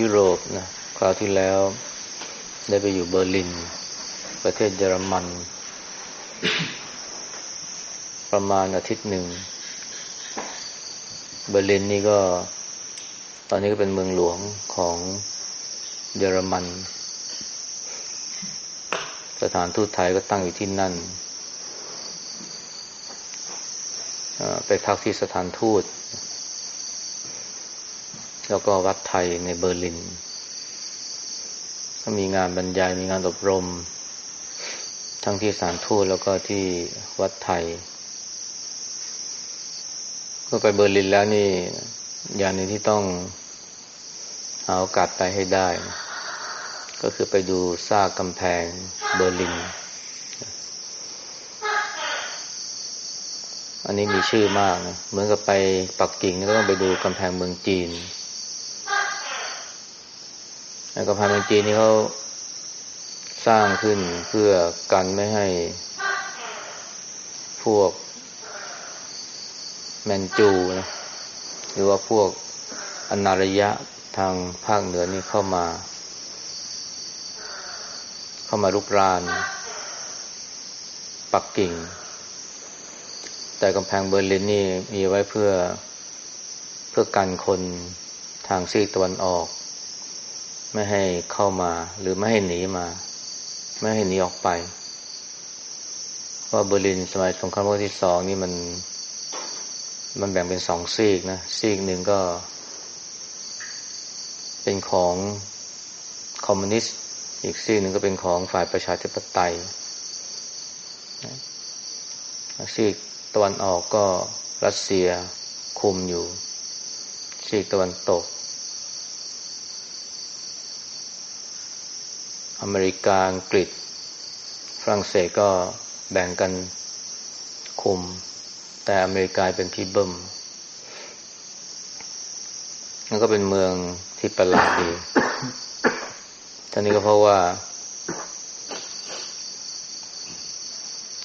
ยุโรปนะคราวที่แล้ว ได้ไปอยู่เบอร์ลิน ประเทศเยอรมัน ประมาณอาทิตย์หนึ่ง เบอร์ลินนี่ก็ ตอนนี้ก็เป็นเมืองหลวงของเยอรมัน สถานทูตไทยก็ตั้งอยู่ที่นั่น ไปพักที่สถานทูต แล้วก็วัดไทยในเบอร์ลิน ก็มีงานบรรยายมีงานอบรม ทั้งที่สานทูตแล้วก็ที่วัดไทย ก็ไปเบอร์ลินแล้วนี่อย่างนึงที่ต้องเอาโอกาสไปให้ได้ ก็คือไปดูซากกำแพงเบอร์ลิน อันนี้มีชื่อมากนะเหมือนกับไปปักกิ่งก็ต้องไปดูกำแพงเมืองจีน กำแพงเมืองจีนนี่เขาสร้างขึ้นเพื่อกันไม่ให้พวกแมนจูนะหรือว่าพวกอนารยะทางภาคเหนือนี่เข้ามา เข้ามาลุกราน ปักกิ่ง แต่กำแพงเบอร์ลินนี่มีไว้เพื่อเพื่อกันคนทางซีกตะวันออก ไม่ให้เข้ามา หรือไม่ให้หนีมา ไม่ให้หนีออกไป ว่าเบอร์ลินสมัยสงครามโลกที่สองนี่มัน มันแบ่งเป็นสองซีกนะซีกหนึ่งก็ เป็นของคอมมิวนิสต์อีกซีกหนึ่งก็เป็นของฝ่ายประชาธิปไตยซีกตะวันออกก็รัสเซียคุมอยู่ซีกตะวันตก อเมริกาอังกฤษ ฝรั่งเศสก็แบ่งกันคุม แต่อเมริกาเป็นพี่เบิ้มนั่นก็เป็นเมืองที่ประหลาดดีทั้งนี้ก็เพราะว่า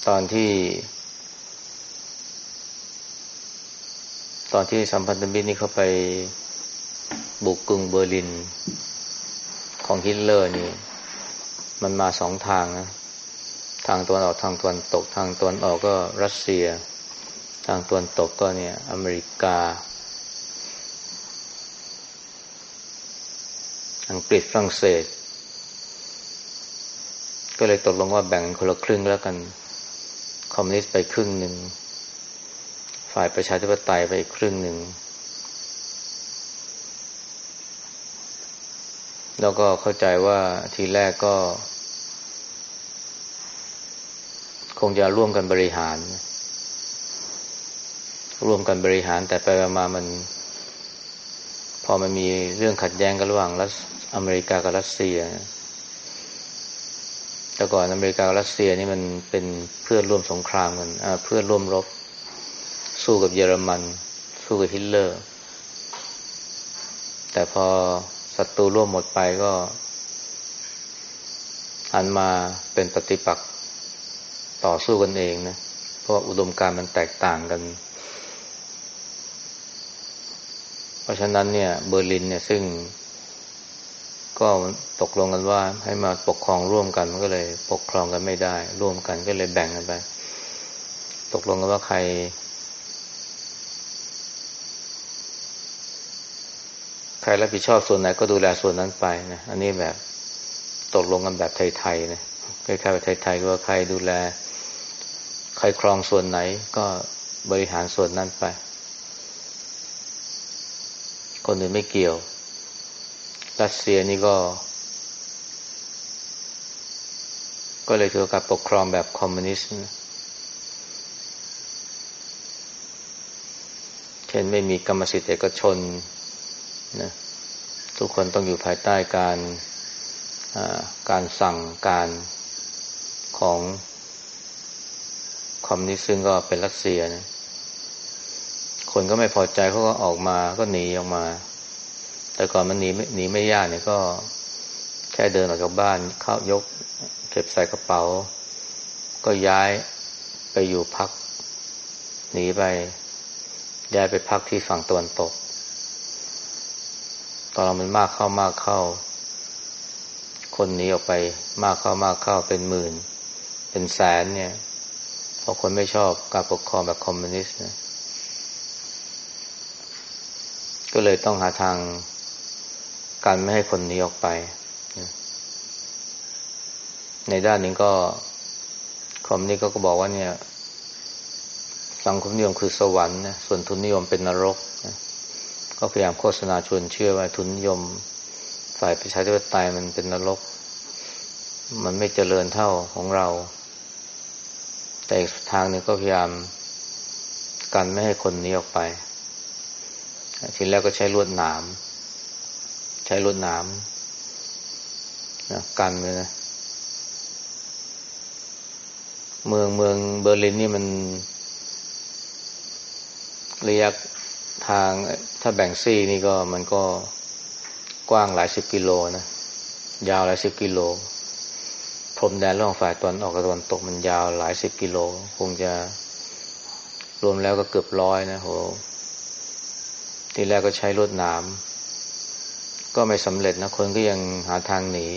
ตอนที่ ตอนที่สัมพันธมิตรนี่เขาไปบุกกรุงเบอร์ลิน ของฮิตเลอร์นี่ มันมาสองทางนะทางตะวันออกทางตะวันตก ทางตะวันออกก็รัสเซีย ทางตะวันตกก็เนี่ย อเมริกา อังกฤษฝรั่งเศส ก็เลยตกลงว่าแบ่งคนละครึ่งแล้วกัน คอมมิวนิสต์ไปครึ่งหนึ่ง ฝ่ายประชาธิปไตยไปอีกครึ่งหนึ่ง แล้วก็เข้าใจว่าทีแรกก็ คงจะร่วมกันบริหาร ร่วมกันบริหาร แต่ไปมามัน พอมันมีเรื่องขัดแย้งกันระหว่างรัสอเมริกากับรัสเซีย แต่ก่อนอเมริกากับรัสเซียนี่มันเป็นเพื่อนร่วมสงครามกันเพื่อนร่วมรบ สู้กับเยอรมัน สู้กับฮิตเลอร์ แต่พอ ศัตรูร่วมหมดไปก็หันมาเป็นปฏิปักษ์ต่อสู้กันเองนะ เพราะอุดมการณ์มันแตกต่างกัน เพราะฉะนั้นเนี่ยเบอร์ลินเนี่ยซึ่งก็ตกลงกันว่าให้มาปกครองร่วมกันมันก็เลย ปกครองกันไม่ได้ ร่วมกันก็เลยแบ่งกันไป ตกลงกันว่าใครใค รรับผิดชอบส่วนไหนก็ดูแลส่วนนั้นไปนะอันนี้แบบตกลงกันแบบไทยๆนะคล้ายๆแบบไทยๆว่าใครดูแล ใครครองส่วนไหนก็บริหารส่วนนั้นไป คนอื่นไม่เกี่ยว รัสเซียนี่ก็ ก็เลยถือกับปกครองแบบคอมมิวนิสต์เช่นไม่มีกรรมสิทธิ์เอกชน นะทุกคนต้องอยู่ภายใต้การการสั่งการของคอมนิสต์ซึ่งก็เป็นรัสเซียนะคนก็ไม่พอใจเขาก็ออกมาก็หนีออกมา แต่ก่อนมันหนีหนีไม่ยากเนี่ยก็แค่เดินออกจากบ้านเข้ายกเก็บใส่กระเป๋า ก็ย้ายไปอยู่พัก หนีไป ย้ายไปพักที่ฝั่งตะวันตก อเรามันมากเข้ามากเข้า คนหนีออกไป มากเข้ามากเข้าเป็นหมื่น เป็นแสนเนี่ยเพราะคนไม่ชอบการปกครองแบบคอมมิวนิสต์นะก็เลยต้องหาทางการไม่ให้คนหนีออกไป ในด้านหนึ่งก็คอมมิวนิสต์ก็บอกว่าเนี่ย สังคมนิยมคือสวรรค์นะส่วนทุนนิยมเป็นนรกนะ ก็พยายามโฆษณาชวนเชื่อว่าทุนนิยม ฝ่ายประชาธิปไตยมันเป็นนรก มันไม่เจริญเท่าของเรา แต่อีกทางหนึ่งก็พยายามกันไม่ให้คนนี้ออกไป ทีแรกก็ใช้ลวดหนาม ใช้ลวดหนามนะกันเลยนะ เมืองเมืองเบอร์ลินนี่มันระยะ ทางถ้าแบ่งซี่นี่ก็มันก็กว้างหลายสิบกิโลนะ ยาวหลายสิบกิโล พรมแดนระหว่างฝ่ายตอนออกกับตะวันตกมันยาวหลายสิบกิโล คงจะรวมแล้วก็เกือบร้อยนะโหทีแรกก็ใช้รถน้ำก็ไม่สำเร็จนะคนก็ยังหาทางหนี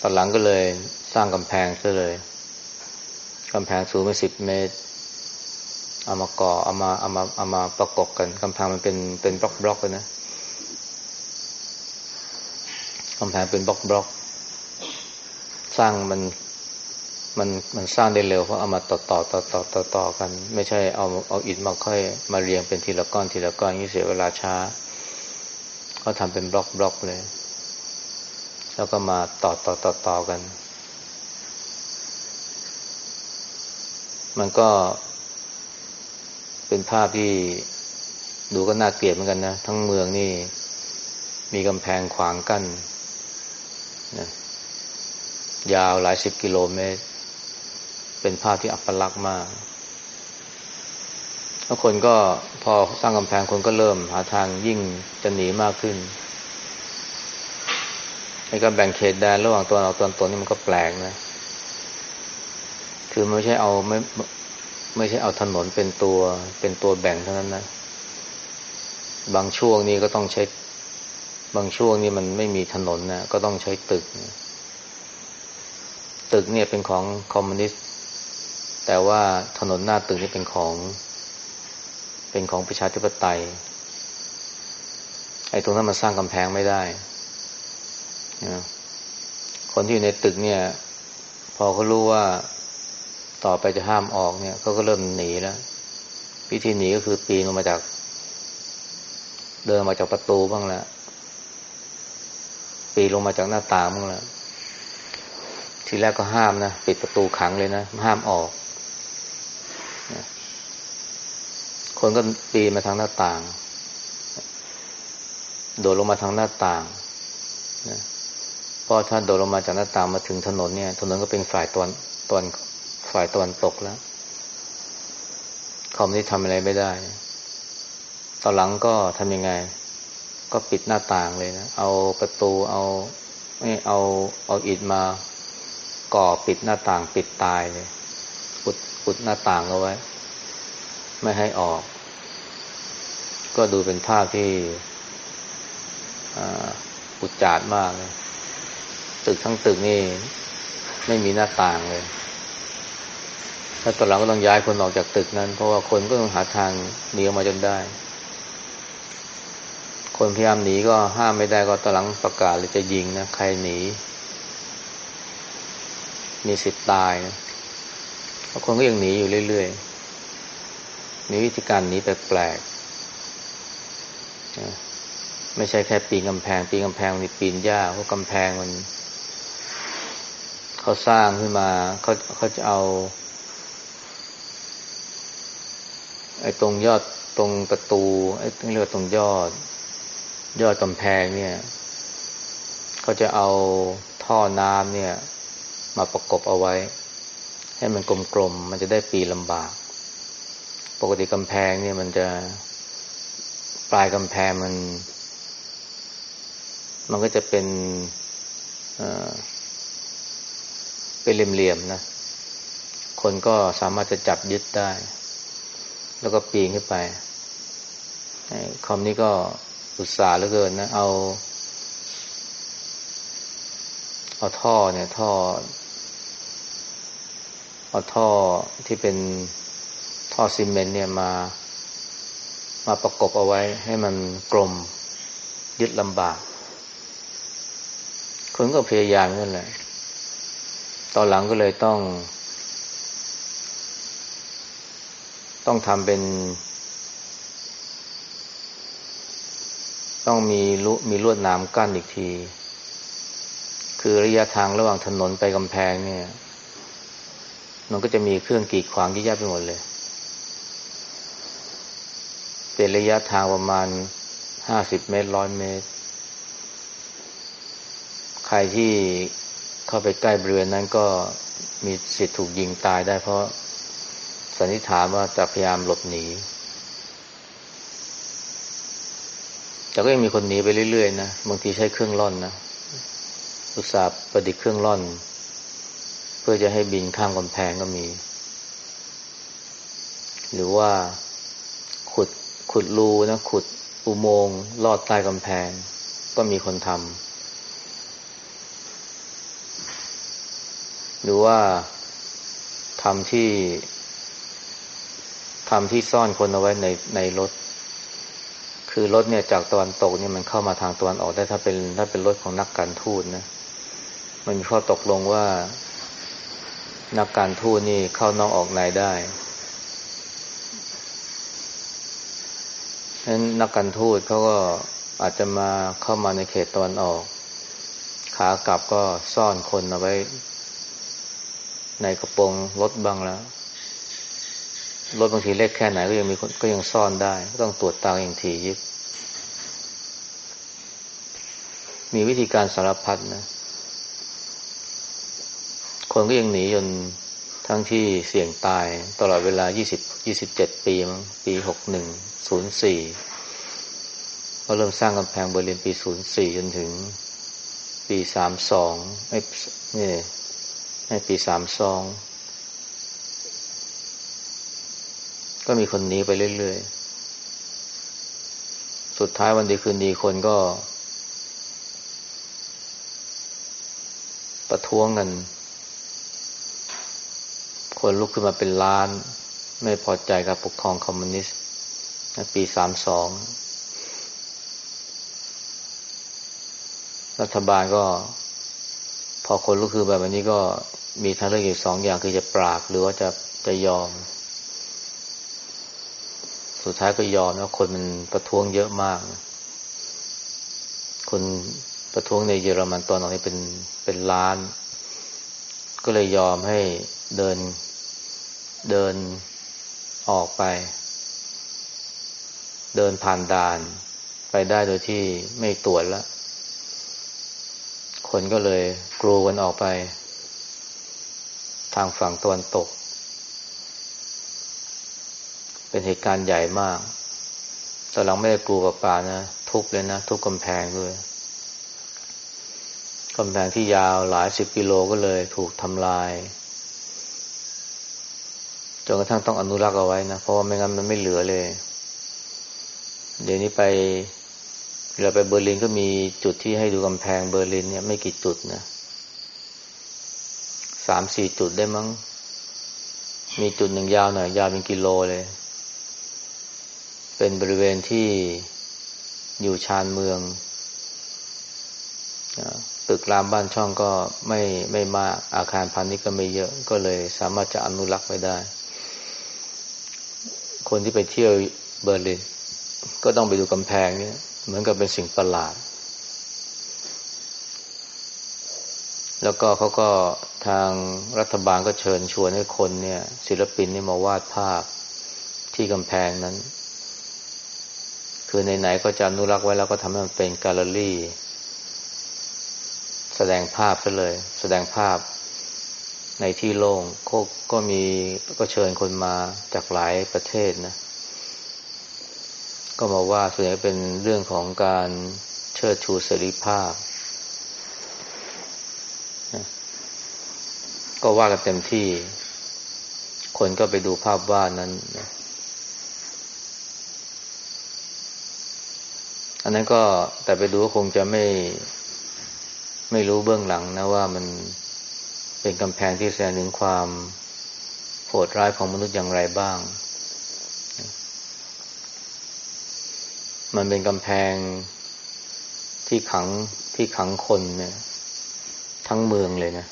ตอนหลังก็เลยสร้างกำแพงซะเลยกำแพงสูงไปสิบเมตร เอามาก่อเอามาเอามาเอามาประกบกันกำแพงมันเป็นเป็นบล็อกบล็อกเลยนะกำแพงเป็นบล็อกบล็อกสร้างมันมันมันสร้างได้เร็วเพราะเอามาต่อต่อต่อต่อต่อต่อกัน ไม่ใช่เอาเอาอิฐมาค่อยมาเรียงเป็นทีละก้อนทีละก้อนนี่เสียเวลาช้า ก็ทำเป็นบล็อกบล็อกเลย แล้วก็มาต่อต่อต่อต่อกัน มันก็ เป็นภาพที่ดูก็น่าเกลียดเหมือนกันนะ ทั้งเมืองนี่ มีกำแพงขวางกั้นนะยาวหลายสิบกิโลเมตร เป็นภาพที่อัปลักษณ์มากแล้วคนก็พอสร้างกำแพงคนก็เริ่มหาทางยิ่งจะหนีมากขึ้นในการแบ่งเขตแดนระหว่างตัวเราตัวตนนี่มันก็แปลกนะ คือไม่ใช่เอาไม่ ไม่ใช่เอาถนนเป็นตัวเป็นตัวแบ่งเท่านั้นนะ บางช่วงนี้ก็ต้องใช้ บางช่วงนี้มันไม่มีถนนนะก็ต้องใช้ตึก ตึกเนี่ยเป็นของคอมมิวนิสต์ แต่ว่าถนนหน้าตึกนี่เป็นของ เป็นของประชาธิปไตย ไอ้ตรงนั้นมันสร้างกำแพงไม่ได้ คนที่อยู่ในตึกเนี่ย พอเขารู้ว่า ต่อไปจะห้ามออกเนี่ยเขาก็เริ่มหนีแล้ววิธีหนีก็คือปีนลงมาจาก เดินมาจากประตูบ้างละปีนลงมาจากหน้าต่างบ้างละทีแรกก็ห้ามนะปิดประตูขังเลยนะห้ามออก คนก็ปีนมาทางหน้าต่าง โดดลงมาทางหน้าต่างนะพอถ้าโดดลงมาจากหน้าต่างมาถึงถนนเนี่ย ถนนก็เป็นฝ่ายตอนตอน ฝ่ายตะวันตกแล้วคอมนี่ทำอะไรไม่ได้ ตอนหลังก็ทำยังไง ก็ปิดหน้าต่างเลยนะ เอาประตูเอาไม่เอาเอาอิฐมาก่อปิดหน้าต่างปิดตายเลยอุดอุดหน้าต่างเอาไว้ ไม่ให้ออก ก็ดูเป็นภาพที่อุจจาดมากเลยตึกทั้งตึกนี่ ไม่มีหน้าต่างเลย แล้วตอนหลังก็ต้องย้ายคนออกจากตึกนั้น เพราะว่าคนก็ต้องหาทางหนีออกมาจนได้ คนพยายามหนีก็ห้ามไม่ได้ก็ตอนหลังประกาศเลยจะยิงนะใครหนี มีสิทธิ์ตายนะคนก็ยังหนีอยู่เรื่อยๆ มีวิธีการหนีแปลกๆ ไม่ใช่แค่ปีนกำแพง ปีนกำแพงนี่ปีนยากเพราะกำแพงมัน เขาสร้างขึ้นมาเขาเขาจะเอา ไอ้ตรงยอดตรงประตู ไอ้เรียกตรงยอด ยอดกำแพงเนี่ยเขาจะเอาท่อน้ำเนี่ย มาประกบเอาไว้ ให้มันกลมๆมันจะได้ปีลำบาก ปกติกำแพงเนี่ยมันจะปลายกำแพงมัน มันก็จะเป็นเป็นเหลี่ยมๆนะ คนก็สามารถจะจับยึดได้ แล้วก็ปีนขึ้นไปคำนี้ก็อุตส่าห์เหลือเกินนะ เอา เอาท่อเนี่ย ท่อ เอาท่อที่เป็นท่อซีเมนต์เนี่ยมา มาประกบเอาไว้ ให้มันกลมยึดลำบาก คนก็พยายามนั่นแหละ ตอนหลังก็เลยต้อง ต้องทำเป็น ต้องมีลุมีลวดน้ำกั้นอีกที คือระยะทางระหว่างถนนไปกำแพงเนี่ย มันก็จะมีเครื่องกีดขวางยี่ยะไปหมดเลย เป็นระยะทางประมาณห้าสิบเมตรร้อยเมตร ใครที่เข้าไปใกล้บริเวณนั้นก็มีสิทธิ์ถูกยิงตายได้เพราะ สันนิษฐานว่าจะพยายามหลบหนี แต่ก็ยังมีคนหนีไปเรื่อยๆนะ บางทีใช้เครื่องล่อนนะอุตสาห์ประดิษฐ์เครื่องล่อน เพื่อจะให้บินข้ามกำแพงก็มี หรือว่าขุดขุดรูนะ ขุดอุโมงค์ลอดใต้กำแพง ก็มีคนทำหรือว่าทำที่ ทำที่ซ่อนคนเอาไว้ในในรถ คือรถเนี่ยจากตะวันตกเนี่ยมันเข้ามาทางตะวันออกได้ถ้าเป็นถ้าเป็นรถของนักการทูตนะมันมีข้อตกลงว่า นักการทูตนี่เข้านอกออกในได้ฉะนั้นนักการทูตเขาก็อาจจะมาเข้ามาในเขตตะวันออก ขากลับก็ซ่อนคนเอาไว้ ในกระโปรงรถบ้างแล้ว รถบางทีเล็กแค่ไหนก็ยังมีก็ยังซ่อนได้ก็ต้องตรวจตาอย่างทียิบ มีวิธีการสารพัดนะ คนก็ยังหนีจนทั้งที่เสี่ยงตายตลอดเวลา 20 27 ปีมั้งปี 61 04 ก็เริ่มสร้างกำแพงเบอร์ลินปี 04 จนถึงปี 32ไม่นี่ไม่ปี 32 ก็มีคนหนีไปเรื่อยๆ สุดท้ายวันดีคืนดีคนก็ ประท้วงกัน คนลุกขึ้นมาเป็นล้าน ไม่พอใจกับปกครองคอมมิวนิสต์ในปีสามสอง รัฐบาลก็ พอคนลุกคือแบบนี้ก็มีทางเลือกอยู่สองอย่างคือจะปราบหรือว่าจะจะยอม สุดท้ายก็ยอมแล้วคนมันประท้วงเยอะมากคนประท้วงในเยอรมันตอนนี้เป็นเป็นล้าน ก็เลยยอมให้เดินเดินออกไป เดินผ่านด่านไปได้โดยที่ไม่ตรวจแล้ว คนก็เลยกลัวกันออกไป ทางฝั่งตะวันตก เป็นเหตุการณ์ใหญ่มากตอนหลังไม่ได้กลัวกับป่านะทุบเลยนะทุบกำแพงด้วยกำแพงที่ยาวหลายสิบกิโลก็เลย ถูกทำลายจนกระทั่งต้องอนุรักษ์เอาไว้นะเพราะว่าไม่งั้นมันไม่เหลือเลย เดี๋ยวนี้ไปเราไปเบอร์ลินก็มีจุดที่ให้ดูกำแพงเบอร์ลินเนี่ยไม่กี่จุดนะสามสี่จุดได้มั้ง มีจุดหนึ่งยาวหน่อยยาวเป็นกิโลเลย เป็นบริเวณที่อยู่ชานเมืองตึกรามบ้านช่องก็ไม่ไม่มากอาคารพาณิชย์ก็ไม่เยอะ ก็เลยสามารถจะอนุรักษ์ไว้ได้ คนที่ไปเที่ยวเบอร์ลินก็ต้องไปดูกำแพงเนี่ยเหมือนกับเป็นสิ่งประหลาด แล้วก็เขาก็ทางรัฐบาลก็เชิญชวนให้คนเนี่ย ศิลปินนี่มาวาดภาพที่กำแพงนั้น คือไหนๆก็จะอนุรักษ์ไว้แล้วก็ทำให้มันเป็นแกลเลอรี่ แสดงภาพไปเลย แสดงภาพในที่โล่งก็มีก็เชิญคนมาจากหลายประเทศนะ ก็มาว่าส่วนใหญ่เป็นเรื่องของการเชิดชูเสรีภาพ ก็ว่ากันเต็มที่ คนก็ไปดูภาพวาดนั้น อันนั้นก็แต่ไปดูก็คงจะไม่ไม่รู้เบื้องหลังนะว่ามันเป็นกำแพงที่แสดงถึงความโหดร้ายของมนุษย์อย่างไรบ้าง มันเป็นกำแพงที่ขังที่ขังคนเนี่ย ทั้งเมืองเลยนะ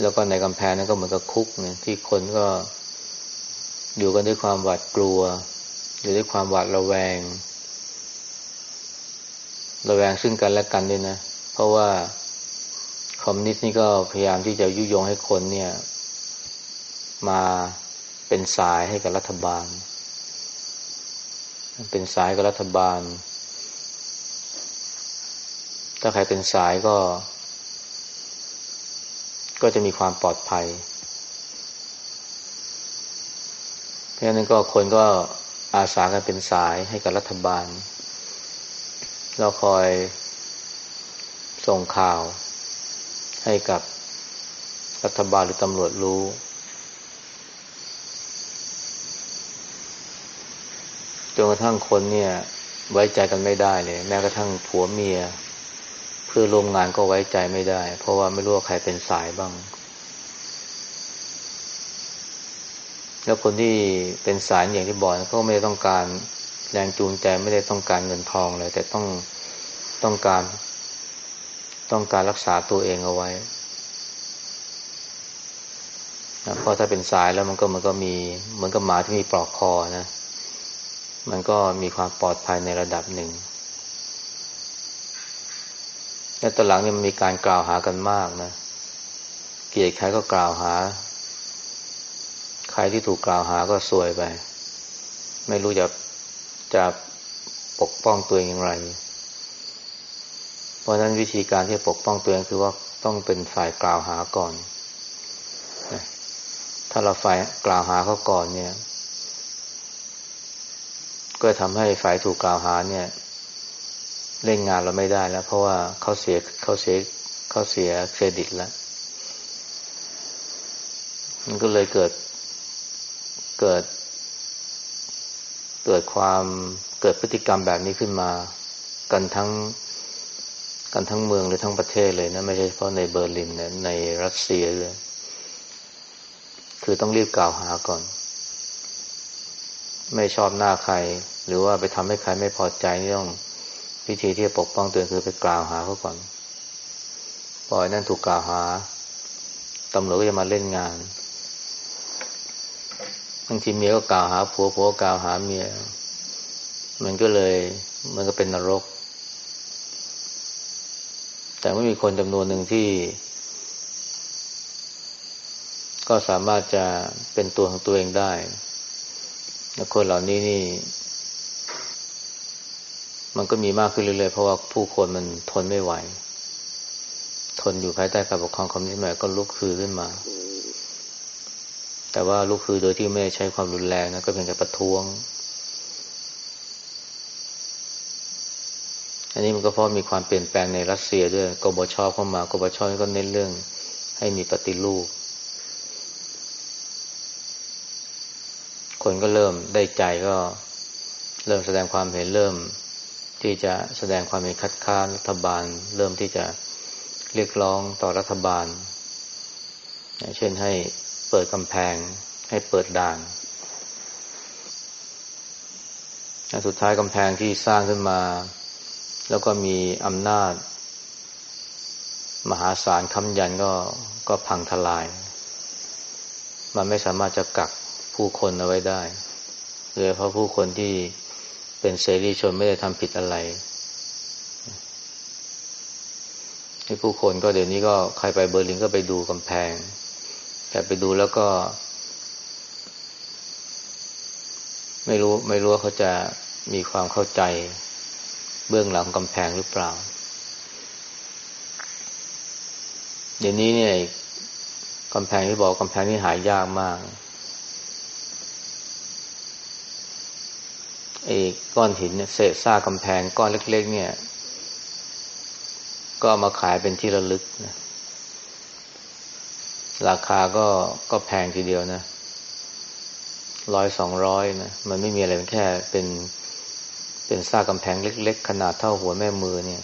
แล้วก็ในกำแพงนั้นก็เหมือนกับคุกเนี่ย ที่คนก็อยู่กันด้วยความหวาดกลัว อยู่ด้วยความหวาดระแวง ระแวงซึ่งกันและกันด้วยนะ เพราะว่าคอมมิวนิสต์นี่ก็พยายามที่จะยุยงให้คนเนี่ย มาเป็นสายให้กับรัฐบาล เป็นสายกับรัฐบาล ถ้าใครเป็นสายก็ ก็จะมีความปลอดภัยเพราะฉะนั้นก็คนก็อาสากันเป็นสายให้กับรัฐบาล เราคอยส่งข่าวให้กับรัฐบาลหรือตำรวจรู้ จนกระทั่งคนเนี่ย ไว้ใจกันไม่ได้เลย แม้กระทั่งผัวเมีย เพื่อร่วมงานก็ไว้ใจไม่ได้ เพราะว่าไม่รู้ว่าใครเป็นสายบ้าง แล้วคนที่เป็นสายอย่างที่บอกเขาไม่ต้องการ แรงจูงใจไม่ได้ต้องการเงินทองเลย แต่ต้องต้องการต้องการรักษาตัวเองเอาไว้เพราะถ้าเป็นสายแล้วมันก็มันก็มีเหมือนกับหมาที่มีปลอกคอนะ มันก็มีความปลอดภัยในระดับหนึ่ง และตอนหลังนี่มันมีการกล่าวหากันมากนะ เกลียดใครก็กล่าวหา ใครที่ถูกกล่าวหาก็ซวยไป ไม่รู้จะ จะปกป้องตัวเองอย่างไร เพราะนั้นวิธีการที่ปกป้องตัวเองคือว่าต้องเป็นฝ่ายกล่าวหาก่อนถ้าเราฝ่ายกล่าวหาเขาก่อนเนี่ย ก็ทำให้ฝ่ายถูกกล่าวหาเนี่ย เล่นงานเราไม่ได้แล้ว เพราะว่าเขาเสียเขาเสียเขาเสียเครดิตแล้วมันก็เลยเกิดเกิด เกิดความเกิดพฤติกรรมแบบนี้ขึ้นมา กันทั้งกันทั้งเมืองหรือทั้งประเทศเลยนะ ไม่ใช่เฉพาะในเบอร์ลินนะในรัสเซียเลยคือต้องรีบกล่าวหาก่อน ไม่ชอบหน้าใคร หรือว่าไปทำให้ใครไม่พอใจนี่ต้องวิธีที่จะปกป้องตัวคือไปกล่าวหาเขาก่อน ปล่อยนั่นถูกกล่าวหาตำรวจก็จะมาเล่นงาน บางทีเมียก็กล่าวหาผัวผัวกล่าวหาเมีย มันก็เลย มันก็เป็นนรก แต่ไม่มีคนจำนวนหนึ่งที่ ก็สามารถจะเป็นตัวของตัวเองได้และคนเหล่านี้นี่ มันก็มีมากขึ้นเรื่อยๆเพราะว่าผู้คนมันทนไม่ไหว ทนอยู่ภายใต้การปกครองคอมมิวนิสต์ก็ลุกคือขึ้นมา แต่ว่าลุกคือโดยที่ไม่ใช้ความรุนแรงนะก็เป็นแค่ประท้วง อันนี้มันก็เพราะมีความเปลี่ยนแปลงในรัสเซียด้วยกบชเข้ามากบชก็เน้นเรื่องให้มีปฏิรูป คนก็เริ่มได้ใจก็เริ่มแสดงความเห็นเริ่มที่จะแสดงความเห็นคัดค้านรัฐบาล เริ่มที่จะเรียกร้องต่อรัฐบาล เช่นให้ เปิดกำแพง ให้เปิดด่านสุดท้ายกำแพงที่สร้างขึ้นมา แล้วก็มีอำนาจ มหาศาลคำยันก็ก็พังทลาย มันไม่สามารถจะกักผู้คนเอาไว้ได้โดยเพราะผู้คนที่เป็นเสรีชนไม่ได้ทำผิดอะไรที่ผู้คนก็เดี๋ยวนี้ก็ใครไปเบอร์ลินก็ไปดูกำแพง แต่ไปดูแล้วก็ ไม่รู้ไม่รู้ว่าเขาจะมีความเข้าใจเบื้องหลังกำแพงหรือเปล่า เดี๋ยวนี้เนี่ยกำแพงที่บอกกำแพงนี่หายยากมากไอ้ก้อนหินเนี่ยเศษซากกำแพงก้อนเล็ก ๆ เนี่ย ก็มาขายเป็นที่ระลึกนะ ราคาก็ก็แพงทีเดียวนะร้อยสองร้อยนะมันไม่มีอะไรเป็นแค่เป็น เป็นซากกำแพงเล็ก ๆ ขนาดเท่าหัวแม่มือเนี่ย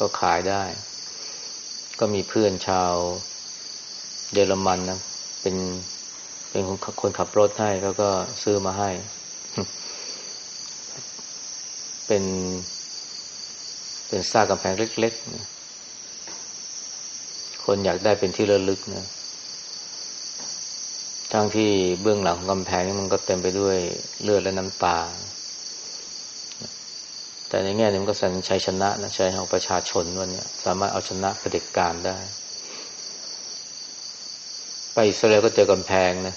ก็ขายได้ ก็มีเพื่อนชาวเยอรมันนะเป็นเป็นคนขับรถให้แล้วก็ซื้อมาให้ เป็น เป็นซากกำแพงเล็กๆนะคนอยากได้เป็นที่ระลึกนะ ทั้งที่เบื้องหลังของกำแพงนี่มันก็เต็มไปด้วยเลือดและน้ำตา แต่ในแง่นี้มันก็แสดงชัยชนะนะชัยของประชาชนวันนี้สามารถเอาชนะเผด็จการได้ ไปอิสราเอลก็เจอกำแพงนะ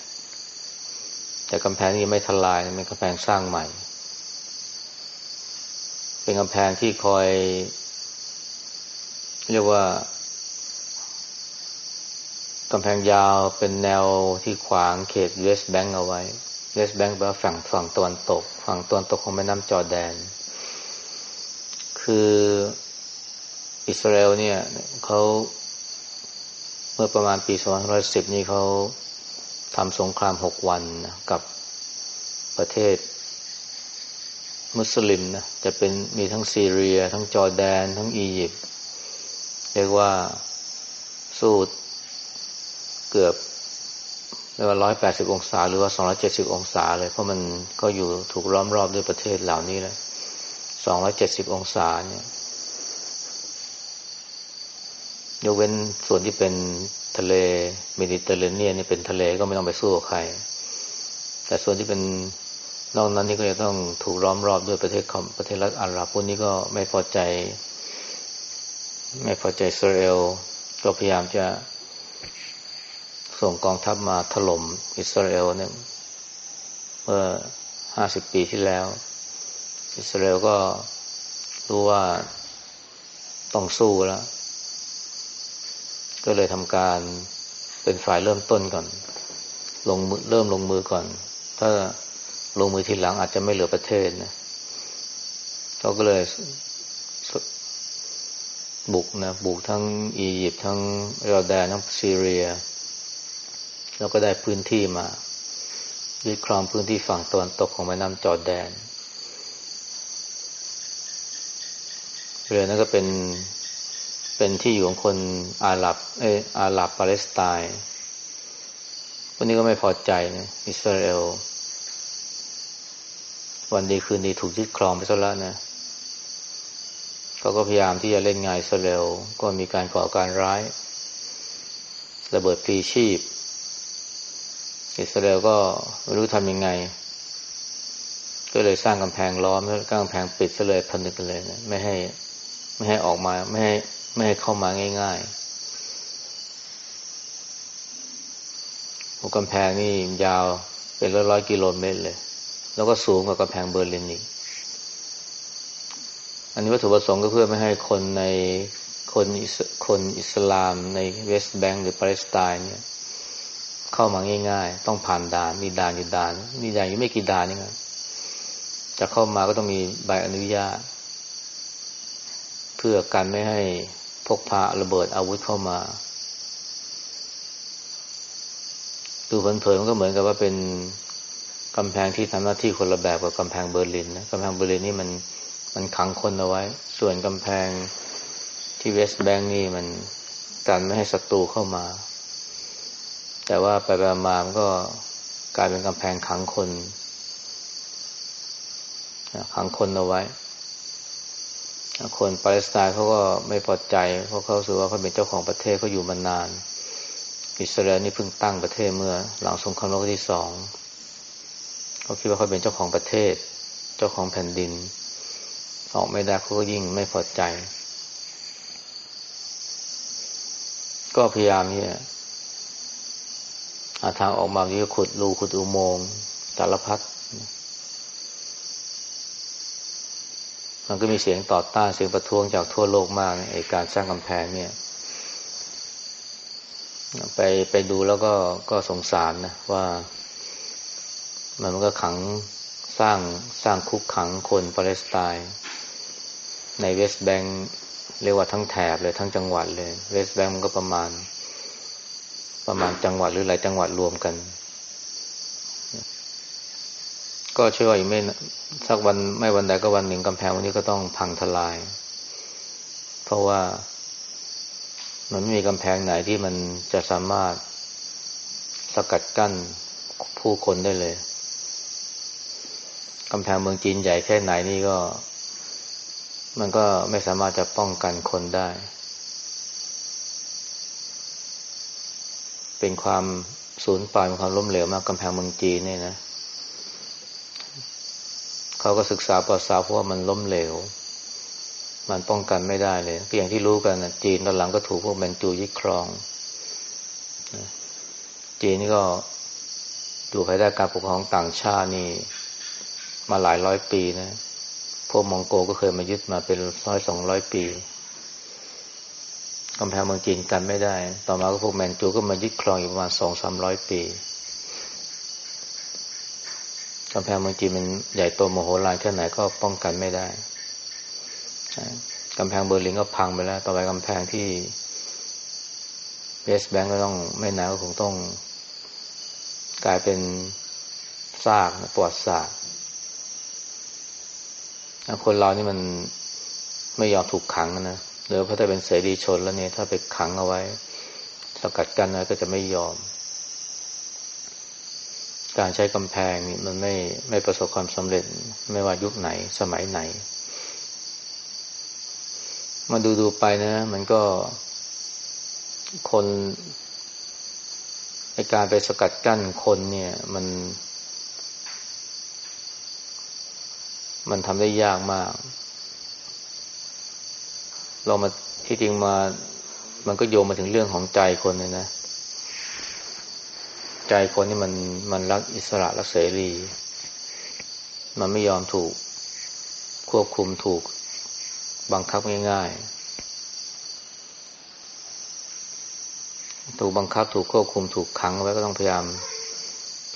แต่กำแพงนี้ไม่ทลายเป็นกำแพงสร้างใหม่ เป็นกำแพงที่คอย เรียกว่า กำแพงยาวเป็นแนวที่ขวางเขตเวสแบงก์เอาไว้เวสแบงก์แปลว่าฝั่งฝั่งตะวันตก ฝั่งตะวันตกของแม่น้ำจอร์แดน คืออิสราเอลเนี่ยเขาเมื่อประมาณปี2510 นี่เขาทำสงครามหกวันนะกับประเทศ มุสลิมนะจะเป็นมีทั้งซีเรีย ทั้งจอร์แดน ทั้งอียิปต์เรียกว่าสู้ เกือบเรียกว่าร้อยแปดสิบองศา หรือว่าสองร้อยเจ็ดสิบองศาเลย เพราะมันก็อยู่ถูกล้อมรอบด้วยประเทศเหล่านี้เลยสองร้อยเจ็ดสิบองศาเนี่ยยกเว้นส่วนที่เป็นทะเลเมดิเตอร์เรเนียนนี่เป็นทะเลก็ไม่ต้องไปสู้กับใคร แต่ส่วนที่เป็นนอกนั้นนี่ก็จะต้องถูกล้อมรอบด้วยประเทศประเทศรัฐอาหรับพวกนี้ก็ไม่พอใจ ไม่พอใจอิสราเอลก็พยายามจะ ส่งกองทัพมาถล่มอิสราเอลเนี่ยเมื่อห้าสิบปีที่แล้ว อิสราเอลก็รู้ว่าต้องสู้แล้ว ก็เลยทำการเป็นฝ่ายเริ่มต้นก่อน ลงมือเริ่มลงมือก่อน ถ้าลงมือทีหลังอาจจะไม่เหลือประเทศนะเขาก็เลยบุกนะบุกทั้งอียิปต์ทั้งยอร์แดนทั้งซีเรีย แล้วก็ได้พื้นที่มายึดครองพื้นที่ฝั่งตะวันตกของแม่น้ำจอร์แดน เรือนั้นก็เป็นเป็นที่อยู่ของคนอาหรับ เอออาหรับปาเลสไตน์วันนี้ก็ไม่พอใจนะอิสราเอล วันดีคืนดีถูกยึดครองไปซะแล้วนะเขาก็พยายามที่จะเล่นงานอิสราเอลก็มีการก่อการร้าย ระเบิดพลีชีพ อิสราเอลก็ไม่รู้ทำยังไง ก็เลยสร้างกำแพงล้อมแล้วกำแพงปิดซะเลยพนึกกันเลยนะไม่ให้ ไม่ให้ออกมาไม่ให้ไม่ให้เข้ามาง่ายๆหัวกำแพงนี่ยาวเป็นร้อยร้อยกิโลเมตรเลย แล้วก็สูงกว่ากำแพงเบอร์ลินอีกอันนี้วัตถุประสงค์ก็เพื่อไม่ให้คนในคนคนอิสลามในเวสต์แบงก์หรือปาเลสไตน์เนี่ย เข้ามาง่าย ๆ ต้องผ่านด่าน มีด่านอยู่ด่าน มีด่านอยู่ไม่กี่ด่านนี่ไงจะเข้ามาก็ต้องมีใบอนุญาต เพื่อกันไม่ให้พกพาระเบิดอาวุธเข้ามาดูเผินๆมันก็เหมือนกับว่าเป็นกำแพงที่ทำหน้าที่คนละแบบกับกำแพงเบอร์ลินนะกำแพงเบอร์ลินนี่มันมันขังคนเอาไว้ ส่วนกำแพงที่เวสต์แบงก์นี่มันกันไม่ให้ศัตรูเข้ามา แต่ว่าไปไปมามันก็กลายเป็นกำแพงขังคนขังคนเอาไว้ คนปาเลสไตน์เขาก็ไม่พอใจ เพราะเขาสึกว่าเขาเป็นเจ้าของประเทศเขาอยู่มานาน อิสราเอลนี่เพิ่งตั้งประเทศเมื่อ หลังสงครามโลกที่สองเขาคิดว่าเขาเป็นเจ้าของประเทศ เจ้าของแผ่นดิน ออกไม่ได้เขาก็ยิ่งไม่พอใจ ก็พยายามเนี่ย หาทางออกมาที่ขุดรูขุดอุโมงค์สารพัดมันก็มีเสียงต่อต้านเสียงประท้วงจากทั่วโลกมากไอการสร้างกำแพงเนี่ย ไปไปดูแล้วก็ก็สงสารนะว่า มันมันก็ขังสร้างสร้างคุกขังคนปาเลสไตน์ในเวสต์แบงค์เรียกว่าทั้งแถบเลยทั้งจังหวัดเลย เวสต์แบงค์มันก็ประมาณ ประมาณจังหวัดหรือหลายจังหวัดรวมกัน ก็เชื่อว่าอีกไม่สักวันไม่วันใดก็วันหนึ่งกำแพงวันนี้ก็ต้องพังทลาย เพราะว่ามันไม่มีกำแพงไหนที่มันจะสามารถสกัดกั้นผู้คนได้เลยกำแพงเมืองจีนใหญ่แค่ไหนนี่ก็ มันก็ไม่สามารถจะป้องกันคนได้ เป็นความสูญเปล่าเป็นความล้มเหลวมากกำแพงเมืองจีนเนี่ยนะเขาก็ศึกษาประวัติศาสตร์เพราะว่ามันล้มเหลว มันป้องกันไม่ได้เลยเพียงที่รู้กันนะจีนตอนหลังก็ถูกพวกแมนจูยึดครองจีนนี่ก็อยู่ภายใต้การปกครองต่างชาตินี่ มาหลายร้อยปีนะ พวกมองโกก็เคยมายึดมาเป็นร้อยสองร้อยปี กำแพงเมืองจีนกันไม่ได้ ต่อมาก็พวกแมนจูก็มายึดครองอยู่ประมาณสองสามร้อยปีกำแพงเมืองจีนมันใหญ่โตโมโหลานแค่ไหนก็ป้องกันไม่ได้กำแพงเบอร์ลินก็พังไปแล้ว ต่อไปกำแพงที่เวสแบงก์ก็ต้องไม่นานก็คงต้อง กลายเป็นซากปวดศาสตร์คนเรานี่มันไม่ยอมถูกขังนะ หรือเพราะถ้าเป็นเสรีชนแล้วเนี่ยถ้าไปขังเอาไว้ สกัดกั้นไว้ก็จะไม่ยอม การใช้กำแพงนี่มันไม่ไม่ประสบความสำเร็จไม่ว่ายุคไหนสมัยไหน มาดูดูไปนะ มันก็คนในการไปสกัดกั้นคนเนี่ย มัน มันทำได้ยากมาก เรามาที่จริงมา มันก็โยงมาถึงเรื่องของใจคนเลยนะ ใจคนนี่มันมันรักอิสระรักเสรี มันไม่ยอมถูกควบคุมถูกบังคับง่ายๆ ถูกบังคับถูกควบคุมถูกขังไว้ก็ต้องพยายาม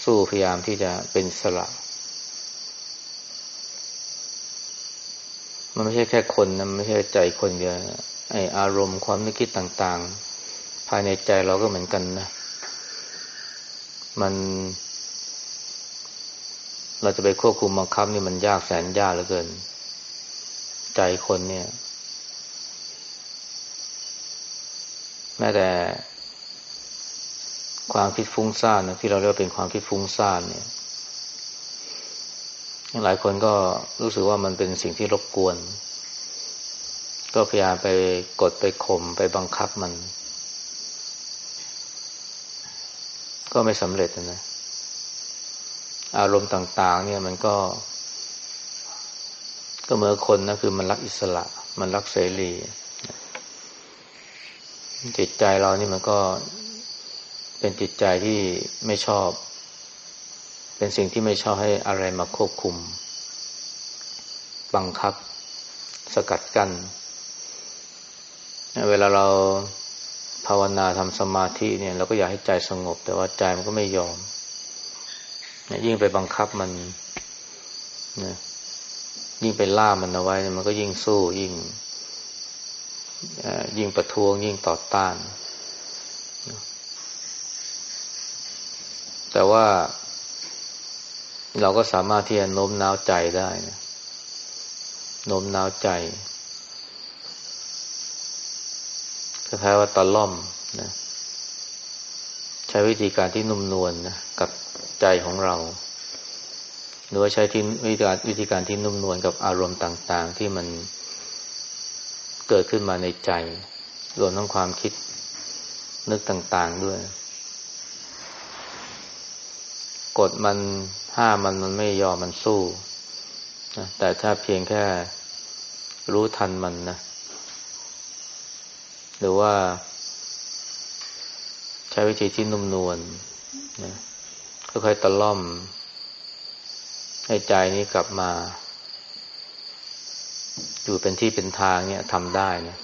สู้พยายามที่จะเป็นสละ มันไม่ใช่แค่คนนะไม่ใช่ใจคนเดียวไออารมณ์ความนึกคิดต่างๆ ภายในใจเราก็เหมือนกันนะ มัน เราจะไปควบคุมบังคับนี่มันยากแสนยากเหลือเกิน ใจคนเนี่ย แม้แต่ความคิดฟุ้งซ่านนะที่เราเรียกว่าเป็นความคิดฟุ้งซ่านเนี่ย หลายคนก็รู้สึกว่ามันเป็นสิ่งที่รบกวน ก็พยายามไปกดไปข่มไปบังคับมัน ก็ไม่สำเร็จนะ อารมณ์ต่าง ๆ เนี่ยมันก็ ก็เหมือนคนนะคือมันรักอิสระ มันรักเสรี จิตใจเรานี่มันก็เป็นจิตใจที่ไม่ชอบ เป็นสิ่งที่ไม่ชอบให้อะไรมาควบคุม บังคับ สกัดกัน้นเวลาเราภาวนาทำสมาธิเนี่ย เราก็อยากให้ใจสงบ แต่ว่าใจมันก็ไม่ยอม ยิ่งไปบังคับมันนะยิ่งไปล่ามันเอาไว้ มันก็ยิ่งสู้ยิ่งยิ่งประท้วง ยิ่งต่อต้าน แต่ว่า เราก็สามารถที่จะโน้มน้าวใจได้นะโน้มน้าวใจคล้ายๆว่าตะล่อมนะใช้วิธีการที่นุ่มนวลนนะกับใจของเรา หรือว่าใช้ที่วิธีการวิธีการที่นุ่มนวลกับอารมณ์ต่าง ๆ ที่มันเกิดขึ้นมาในใจ รวมทั้งความคิดนึกต่าง ๆด้วย กดมัน ห้ามันมันไม่ยอมมันสู้นะแต่ถ้าเพียงแค่รู้ทันมันนะ หรือว่า ใช้วิธีที่นุ่มนวลนะค่อยๆตะล่อม ให้ใจนี้กลับมา อยู่เป็นที่เป็นทางเนี่ยทำได้นะ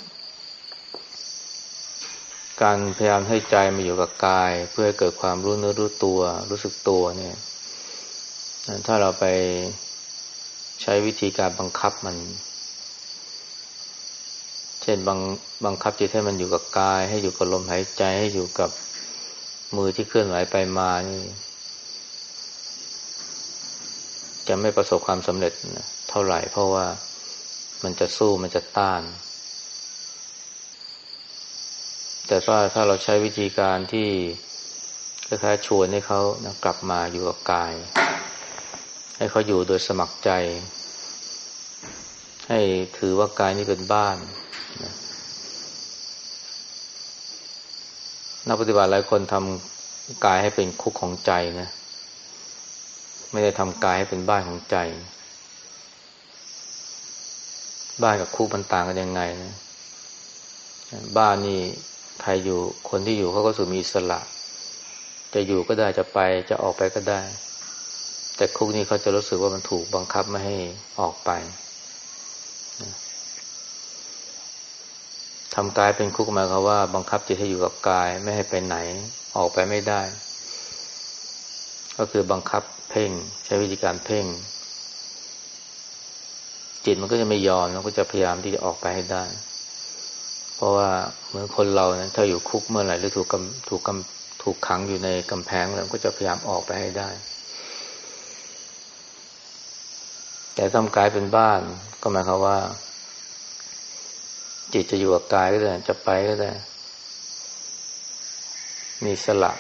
การพยายามให้ใจมาอยู่กับกาย เพื่อให้เกิดความรู้เนื้อรู้ตัว รู้สึกตัวเนี่ย ถ้าเราไปใช้วิธีการบังคับมัน เช่นบังบังคับจิตให้มันอยู่กับกาย ให้อยู่กับลมหายใจให้อยู่กับมือที่เคลื่อนไหวไปมานี่จะไม่ประสบความสำเร็จเท่าไหร่ เพราะว่ามันจะสู้มันจะต้าน แต่ว่าถ้าเราใช้วิธีการที่คล้ายๆชวนให้เขานะกลับมาอยู่กับกาย ให้เขาอยู่โดยสมัครใจ ให้ถือว่ากายนี้เป็นบ้านนะนักปฏิบัติหลายคนทำกายให้เป็นคุกของใจนะ ไม่ได้ทำกายให้เป็นบ้านของใจ บ้านกับคุกมันต่างกันยังไงนะบ้านนี่ใครอยู่คนที่อยู่เขาก็สุมีอิสระ จะอยู่ก็ได้จะไปจะออกไปก็ได้ แต่คุกนี่เขาจะรู้สึกว่ามันถูกบังคับไม่ให้ออกไปทำกายเป็นคุกหมายความว่า บังคับจิตให้อยู่กับกาย ไม่ให้ไปไหน ออกไปไม่ได้ ก็คือบังคับเพ่ง ใช้วิธีการเพ่ง จิตมันก็จะไม่ยอมแล้วก็จะพยายามที่จะออกไปให้ได้ เพราะว่าเหมือนคนเรานะถ้าอยู่คุกเมื่อไหร่หรือถูกกำถูกกำถูกขังอยู่ในกำแพงแล้วก็จะพยายามออกไปให้ได้ แต่ทำกายเป็นบ้าน ก็หมายความว่า จิตจะอยู่กับกายก็ได้จะไปก็ได้ มีสละ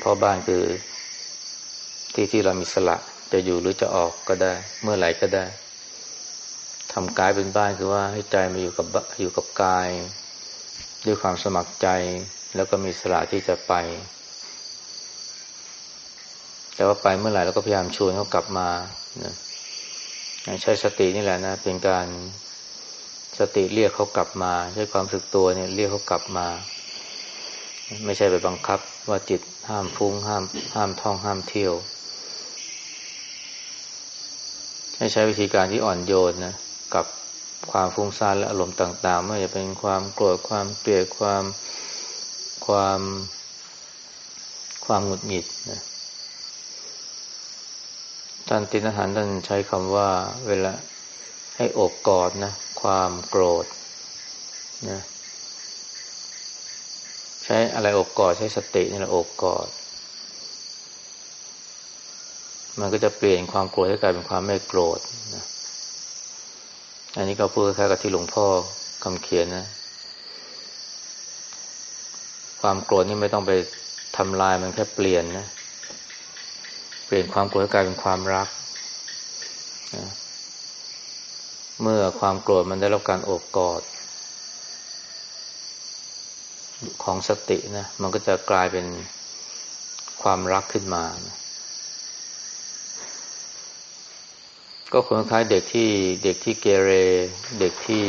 เพราะบ้านคือ ที่ที่เรามีสละ จะอยู่หรือจะออกก็ได้ เมื่อไหร่ก็ได้ทำกายเป็นบ้านคือว่าให้ใจมาอยู่กับอยู่กับกาย ด้วยความสมัครใจ แล้วก็มีสละที่จะไป แต่ว่าไปเมื่อไหร่เราก็พยายามชวนเขากลับมา ใช้สตินี่แหละนะ เป็นการสติเรียกเขากลับมา ใช้ความสึกตัวเนี่ยเรียกเขากลับมา ไม่ใช่ไปบังคับว่าจิตห้ามฟุ้งห้าม ห้ามท่องห้ามเที่ยว ให้ใช้วิธีการที่อ่อนโยนนะกับความฟุ้งซ่านและอารมณ์ต่าง ๆ ไม่ว่าจะเป็นความโกรธความเกลียดความความความหงุดหงิดนะ ท่านตินหันท่านใช้คำว่า เวลาให้อบกอดนะ ความโกรธนะใช้อะไรอบกอดใช้สตินี่แหละอบกอด มันก็จะเปลี่ยนความโกรธให้กลายเป็นความไม่โกรธนะอันนี้ก็พูดคล้ายกับที่หลวงพ่อคำเขียนนะ ความโกรธนี่ไม่ต้องไปทำลายมันแค่เปลี่ยนนะเปลี่ยนความโกรธกลายเป็นความรักนะเมื่อความโกรธมันได้รับการโอบกอด ของสตินะมันก็จะกลายเป็นความรักขึ้นมานะก็คล้ายเด็กที่เด็กที่เกเร เด็กที่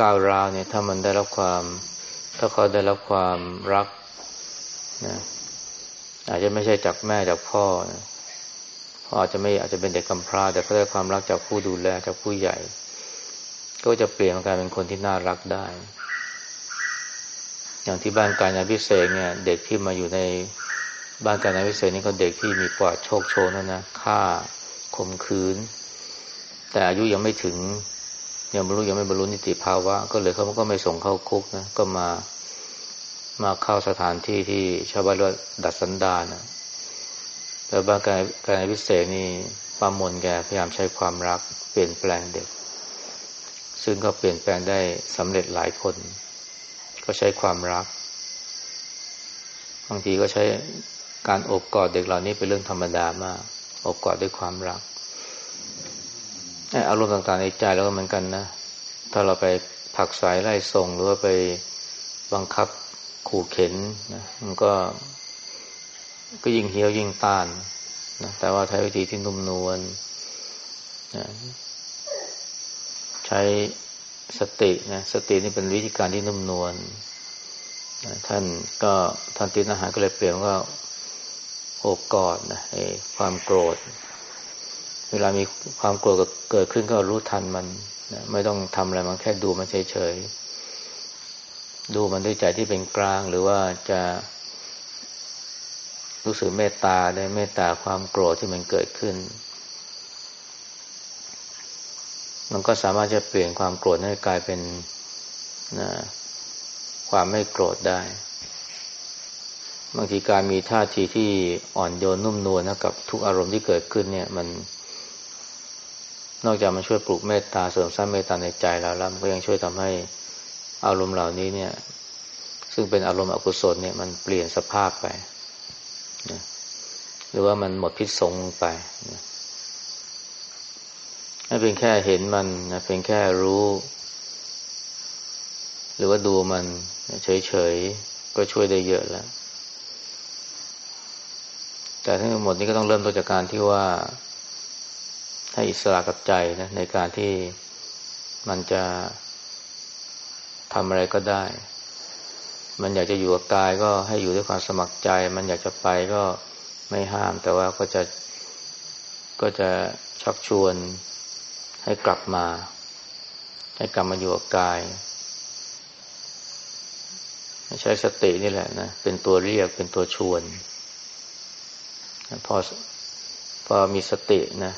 ก้าวร้าวเนี่ย ถ้ามันได้รับความ ถ้าเขาได้รับความรักนะอาจจะไม่ใช่จากแม่จากพ่อนะ พ่ออาจจะไม่อาจจะเป็นเด็กกำพร้า แต่เขาได้ความรักจากผู้ดูแลจากผู้ใหญ่ ก็จะเปลี่ยนกลายเป็นคนที่น่ารักได้ อย่างที่บ้านการนาพิเศษเนี่ย เด็กที่มาอยู่ในบ้านการนาพิเศษนี่ก็เด็กที่มีปอดโชคโชนนะนะฆ่าข่มขืน แต่อายุยังไม่ถึงยังบรรลุยังไม่บรรลุนิติภาวะ ก็เลยเขาก็ไม่ส่งเข้าคุกนะก็มามาเข้าสถานที่ที่ชาวบ้านเรียกดัดสันดานนะ แต่บานการการพิเศษนี่ปามนแกพยายามใช้ความรักเปลี่ยนแปลงเด็ก ซึ่งก็เปลี่ยนแปลงได้สำเร็จหลายคน ก็ใช้ความรัก บางทีก็ใช้การอบกอดเด็กเหล่านี้เป็นเรื่องธรรมดามาก อบกอดด้วยความรักอารมณ์ต่างๆในใจเราก็เหมือนกันนะ ถ้าเราไปผักสายไล่ส่งหรือว่าไปบังคับขู่เข็นนะมันก็ ก็ยิ่งเฮี้ยวยิ่งต้านนะแต่ว่าใช้วิธีที่นุ่มนวลนะใช้สตินะสตินี่เป็นวิธีการที่นุ่มนวลท่านก็ท่านตินอาหารก็เลยเปลี่ยนว่าโอบกอดนะความโกรธ เวลามีความโกรธเกิดขึ้นก็รู้ทันมันนะไม่ต้องทำอะไรมันแค่ดูมันเฉยๆดูมันด้วยใจที่เป็นกลางหรือว่าจะ รู้สึกเมตตาได้เมตตาความโกรธที่มันเกิดขึ้น มันก็สามารถจะเปลี่ยนความโกรธให้กลายเป็นนะความไม่โกรธได้ บางทีการมีท่าทีที่อ่อนโยนนุ่มนวลนะกับทุกอารมณ์ที่เกิดขึ้นเนี่ย มัน นอกจากมันช่วยปลูกเมตตาเสริมสร้างเมตตาในใจเราแล้วมันก็ยังช่วยทำให้อารมณ์เหล่านี้เนี่ย ซึ่งเป็นอารมณ์อกุศลเนี่ยมันเปลี่ยนสภาพไป นะหรือว่ามันหมดพิษสงไปนะให้เพียงแค่เห็นมันนะเพียงแค่รู้ หรือว่าดูมันเฉยๆ ก็ช่วยได้เยอะแล้ว แต่ทั้งหมดนี้ก็ต้องเริ่มต้นจากการที่ว่า ให้อิสระกับใจนะในการที่มันจะทำอะไรก็ได้ มันอยากจะอยู่กับกายก็ให้อยู่ด้วยความสมัครใจ มันอยากจะไปก็ไม่ห้าม แต่ว่าก็จะก็จะชักชวนให้กลับมา ให้กลับมาอยู่กับกาย ใช้สตินี่แหละนะเป็นตัวเรียกเป็นตัวชวนพอพอมีสตินะ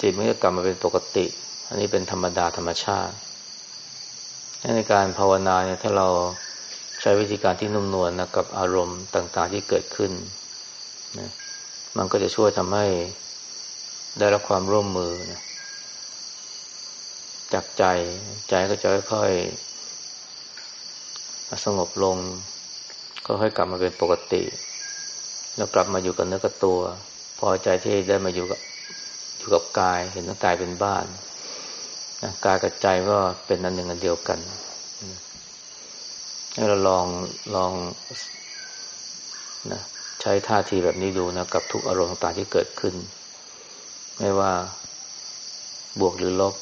จิตมันก็กลับมาเป็นปกติ อันนี้เป็นธรรมดาธรรมชาติ ในการภาวนาเนี่ยถ้าเราใช้วิธีการที่นุ่มนวลนะกับอารมณ์ต่างๆที่เกิดขึ้นนะมันก็จะช่วยทำให้ได้รับความร่วมมือนะจากใจใจก็จะค่อยๆสงบลง ก็ค่อยกลับมาเป็นปกติ แล้วกลับมาอยู่กับเนื้อกับตัว พอใจที่ได้มาอยู่กับอยู่กับกายเห็นว่ากายเป็นบ้าน กายกับใจก็เป็นอันหนึ่งอันเดียวกันให้เราลองลองนะใช้ท่าทีแบบนี้ดูนะ กับทุกอารมณ์ต่างที่เกิดขึ้น ไม่ว่าบวกหรือลบ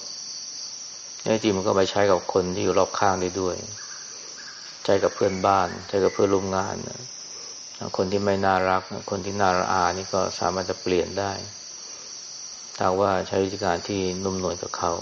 จริงมันก็ไปใช้กับคนที่อยู่รอบข้างได้ด้วย ใช้กับเพื่อนบ้าน ใช้กับเพื่อนร่วมงานคนที่ไม่น่ารัก คนที่น่าระอานี่ก็สามารถจะเปลี่ยนได้ถ้าว่าใช้วิธีการที่นุ่มนวลกับเขา